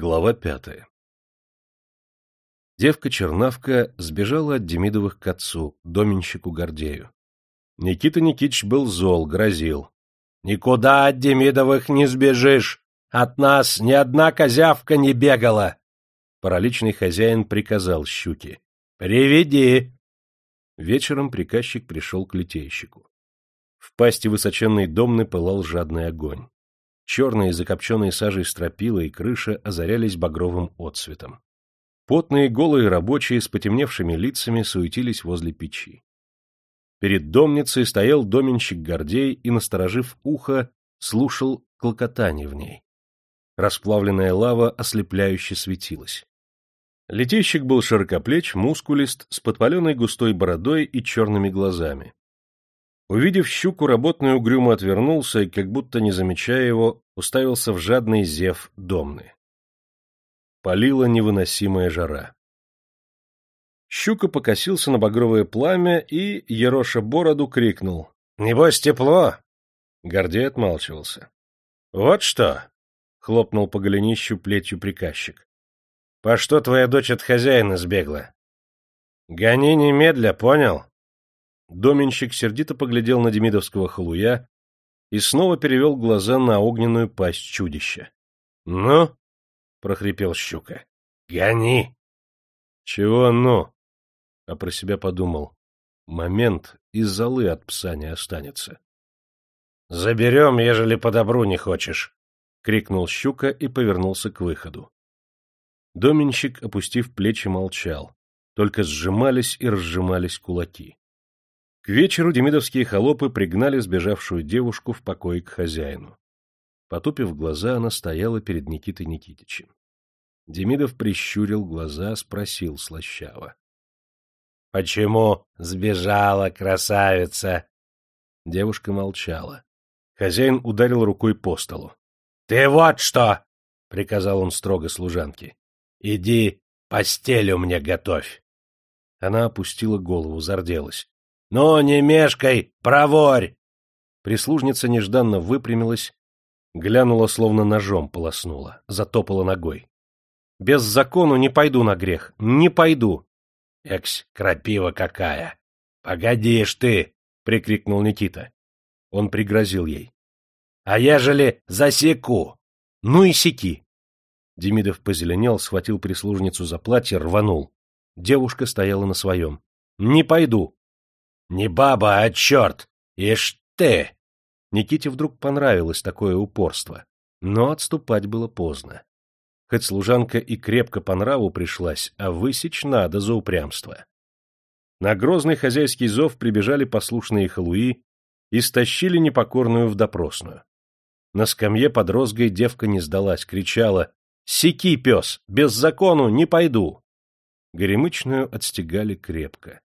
Глава пятая Девка-чернавка сбежала от Демидовых к отцу, доменщику Гордею. Никита Никитич был зол, грозил. — Никуда от Демидовых не сбежишь! От нас ни одна козявка не бегала! Параличный хозяин приказал щуке. — Приведи! Вечером приказчик пришел к литейщику. В пасти высоченной домны пылал жадный огонь. Черные закопченные сажей стропила и крыша озарялись багровым отсветом. Потные голые рабочие с потемневшими лицами суетились возле печи. Перед домницей стоял доменщик Гордей и, насторожив ухо, слушал клокотание в ней. Расплавленная лава ослепляюще светилась. Летейщик был широкоплеч, мускулист, с подпаленной густой бородой и черными глазами. Увидев щуку, работный угрюмо отвернулся и, как будто не замечая его, уставился в жадный зев домны. Палила невыносимая жара. Щука покосился на багровое пламя и, ероша бороду, крикнул. — Небось, тепло! Гордей отмалчивался. — Вот что! — хлопнул по голенищу плетью приказчик. — По что твоя дочь от хозяина сбегла? — Гони немедля, понял? Доменщик сердито поглядел на демидовского халуя и снова перевел глаза на огненную пасть чудища. — Ну? — прохрипел щука. — Гони! — Чего «ну»? А про себя подумал. Момент из золы от пса не останется. — Заберем, ежели по добру не хочешь! — крикнул щука и повернулся к выходу. Доменщик, опустив плечи, молчал. Только сжимались и разжимались кулаки. К вечеру демидовские холопы пригнали сбежавшую девушку в покой к хозяину. Потупив глаза, она стояла перед Никитой Никитичем. Демидов прищурил глаза, спросил слащаво. — Почему сбежала красавица? Девушка молчала. Хозяин ударил рукой по столу. — Ты вот что! — приказал он строго служанке. — Иди постель у меня готовь. Она опустила голову, зарделась. — Ну, не мешкай, проворь! Прислужница нежданно выпрямилась, глянула, словно ножом полоснула, затопала ногой. — Без закону не пойду на грех, не пойду. — Экс, крапива какая! — Погодишь ты! — прикрикнул Никита. Он пригрозил ей. — А ежели засеку? — Ну и секи! Демидов позеленел, схватил прислужницу за платье, рванул. Девушка стояла на своем. — Не пойду! Не баба, а черт! Ишь ты! Никите вдруг понравилось такое упорство, но отступать было поздно. Хоть служанка и крепко по нраву пришлась, а высечь надо за упрямство. На грозный хозяйский зов прибежали послушные халуи и стащили непокорную в допросную. На скамье под розгой девка не сдалась, кричала «Секи, пес! Без закону не пойду!» Горемычную отстегали крепко.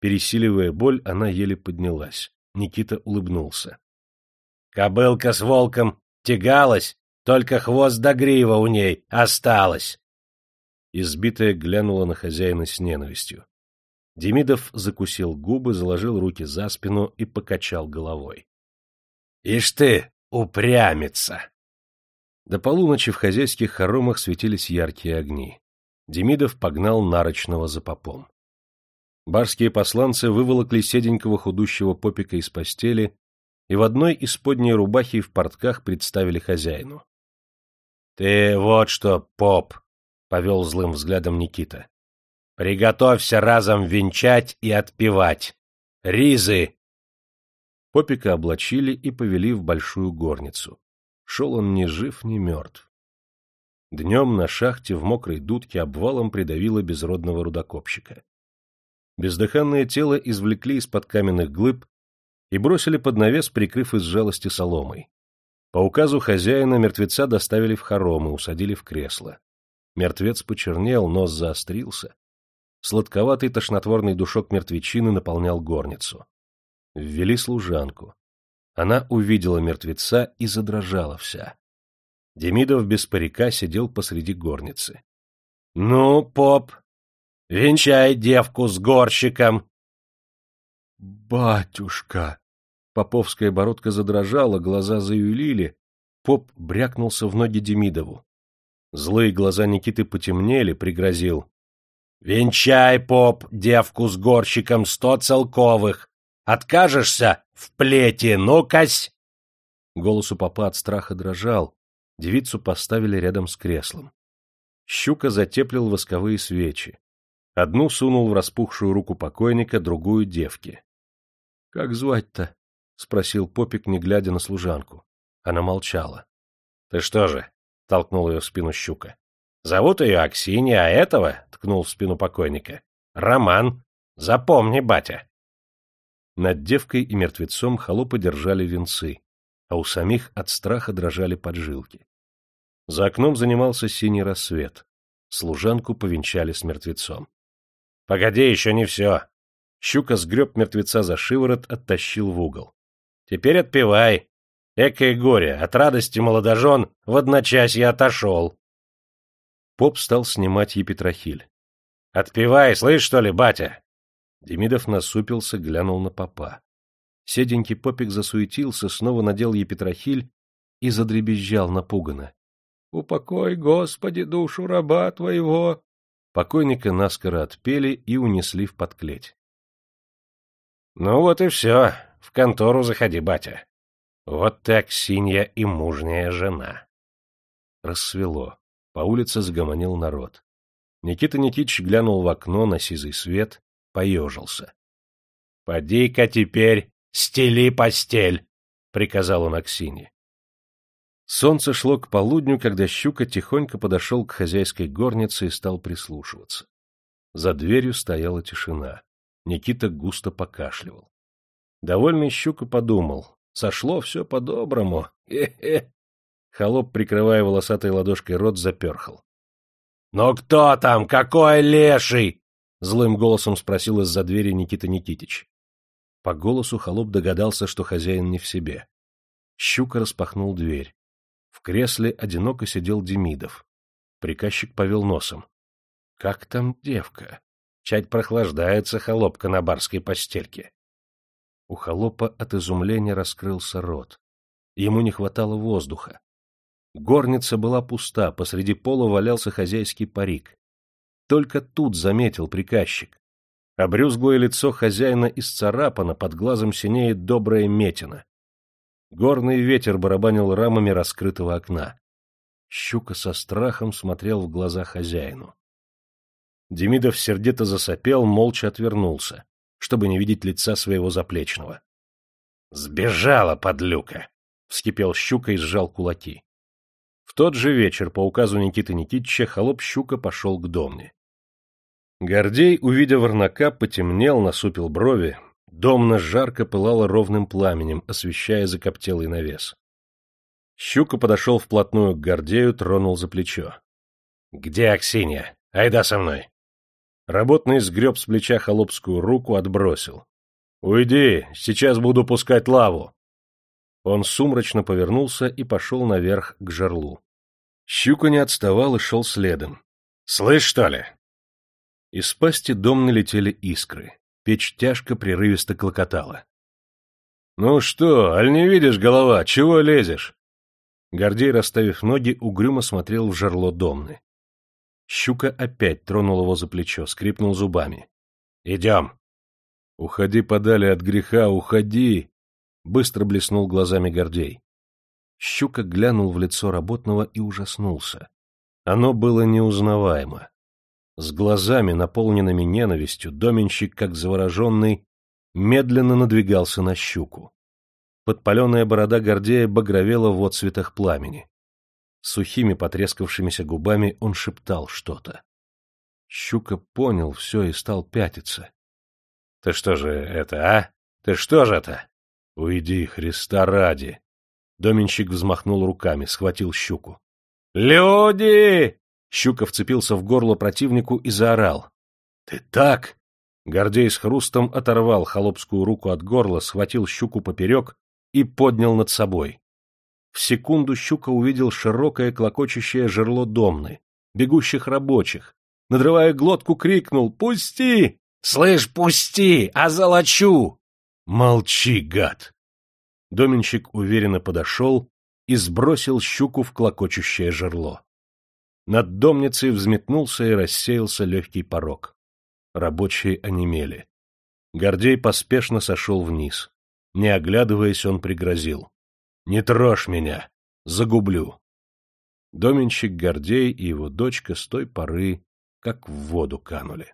Пересиливая боль, она еле поднялась. Никита улыбнулся. — Кобылка с волком тягалась, только хвост до грива у ней осталось. Избитая глянула на хозяина с ненавистью. Демидов закусил губы, заложил руки за спину и покачал головой. — Ишь ты, упрямится! До полуночи в хозяйских хоромах светились яркие огни. Демидов погнал нарочного за попом. Барские посланцы выволокли седенького худущего попика из постели и в одной из подней рубахи в портках представили хозяину. — Ты вот что, поп! — повел злым взглядом Никита. — Приготовься разом венчать и отпевать. Ризы! Попика облачили и повели в большую горницу. Шел он ни жив, ни мертв. Днем на шахте в мокрой дудке обвалом придавило безродного рудокопщика. Бездыханное тело извлекли из-под каменных глыб и бросили под навес, прикрыв из жалости соломой. По указу хозяина мертвеца доставили в хоромы, усадили в кресло. Мертвец почернел, нос заострился. Сладковатый тошнотворный душок мертвечины наполнял горницу. Ввели служанку. Она увидела мертвеца и задрожала вся. Демидов без парика сидел посреди горницы. — Ну, поп, Венчай девку с горщиком. Батюшка! Поповская бородка задрожала, глаза заюлили. Поп брякнулся в ноги Демидову. Злые глаза Никиты потемнели, пригрозил. — Венчай, поп, девку с горщиком сто целковых. Откажешься в плете, ну-кась! Голос у попа от страха дрожал. Девицу поставили рядом с креслом. Щука затеплил восковые свечи. Одну сунул в распухшую руку покойника, другую — девке. — Как звать-то? — спросил попик, не глядя на служанку. Она молчала. — Ты что же? — толкнул ее в спину щука. — Зовут ее Аксинья, а этого, — ткнул в спину покойника, — Роман. Запомни, батя. Над девкой и мертвецом холопы держали венцы, а у самих от страха дрожали поджилки. За окном занимался синий рассвет. Служанку повенчали с мертвецом. — Погоди, еще не все. Щука сгреб мертвеца за шиворот, оттащил в угол. — Теперь отпевай. Экое горе, от радости молодожен в одночасье отошел. Поп стал снимать епитрахиль. — Отпевай, слышь, что ли, батя? Демидов насупился, глянул на попа. Седенький попик засуетился, снова надел епитрахиль и задребезжал напуганно. — Упокой, Господи, душу раба твоего! Покойника наскоро отпели и унесли в подклеть. — Ну вот и все. В контору заходи, батя. Вот так синья и мужняя жена. Рассвело. По улице загомонил народ. Никита Никитич глянул в окно на сизый свет, поежился. — Поди-ка теперь стели постель, — приказал он Аксине. Солнце шло к полудню, когда Щука тихонько подошел к хозяйской горнице и стал прислушиваться. За дверью стояла тишина. Никита густо покашливал. Довольный Щука подумал, Сошло все по-доброму. Хе-хе. Холоп, прикрывая волосатой ладошкой рот, заперхал. — Но кто там? Какой леший? — злым голосом спросил из-за двери Никита Никитич. По голосу холоп догадался, что хозяин не в себе. Щука распахнул дверь. В кресле одиноко сидел Демидов. Приказчик повел носом. — Как там девка? Чать прохлаждается холопка на барской постельке. У холопа от изумления раскрылся рот. Ему не хватало воздуха. Горница была пуста, посреди пола валялся хозяйский парик. Только тут заметил приказчик. Обрюзглое лицо хозяина исцарапано, под глазом синеет добрая метина. Горный ветер барабанил рамами раскрытого окна. Щука со страхом смотрел в глаза хозяину. Демидов сердито засопел, молча отвернулся чтобы не видеть лица своего заплечного. «Сбежала, подлюка!» — вскипел щука и сжал кулаки. В тот же вечер, по указу Никиты Никитича, холоп щука пошел к домне. Гордей, увидя ворнака, потемнел, насупил брови. Домна жарко пылала ровным пламенем, освещая закоптелый навес. Щука подошел вплотную к Гордею, тронул за плечо. — Где Аксинья? Айда со мной. Работный сгреб с плеча холопскую руку, отбросил. — Уйди, сейчас буду пускать лаву. Он сумрачно повернулся и пошел наверх к жерлу. Щука не отставал и шел следом. — Слышь, что ли? Из пасти дом налетели искры. Печь тяжко прерывисто клокотала. — Ну что, аль не видишь, голова, чего лезешь? Гордей, расставив ноги, угрюмо смотрел в жерло домны. Щука опять тронул его за плечо, скрипнул зубами. — Идем. — Уходи подали от греха, уходи! — быстро блеснул глазами Гордей. Щука глянул в лицо работного и ужаснулся. Оно было неузнаваемо. С глазами, наполненными ненавистью, доменщик, как завороженный, медленно надвигался на щуку. Подпаленная борода Гордея багровела в отцветах пламени. Сухими потрескавшимися губами он шептал что-то. Щука понял все и стал пятиться. — Ты что же это, а? Ты что же это? — Уйди, Христа ради! Доменщик взмахнул руками, схватил щуку. «Люди!» Щука вцепился в горло противнику и заорал. «Ты так!» Гордей с хрустом оторвал холопскую руку от горла, схватил щуку поперек и поднял над собой. В секунду Щука увидел широкое клокочущее жерло домны, бегущих рабочих. Надрывая глотку, крикнул «Пусти! Слышь, пусти! А золочу!» «Молчи, гад!» Доменщик уверенно подошел и сбросил щуку в клокочущее жерло. Над домницей взметнулся и рассеялся легкий порог. Рабочие онемели. Гордей поспешно сошел вниз. Не оглядываясь, он пригрозил. — Не трожь меня! Загублю! Доменщик Гордей и его дочка с той поры как в воду канули.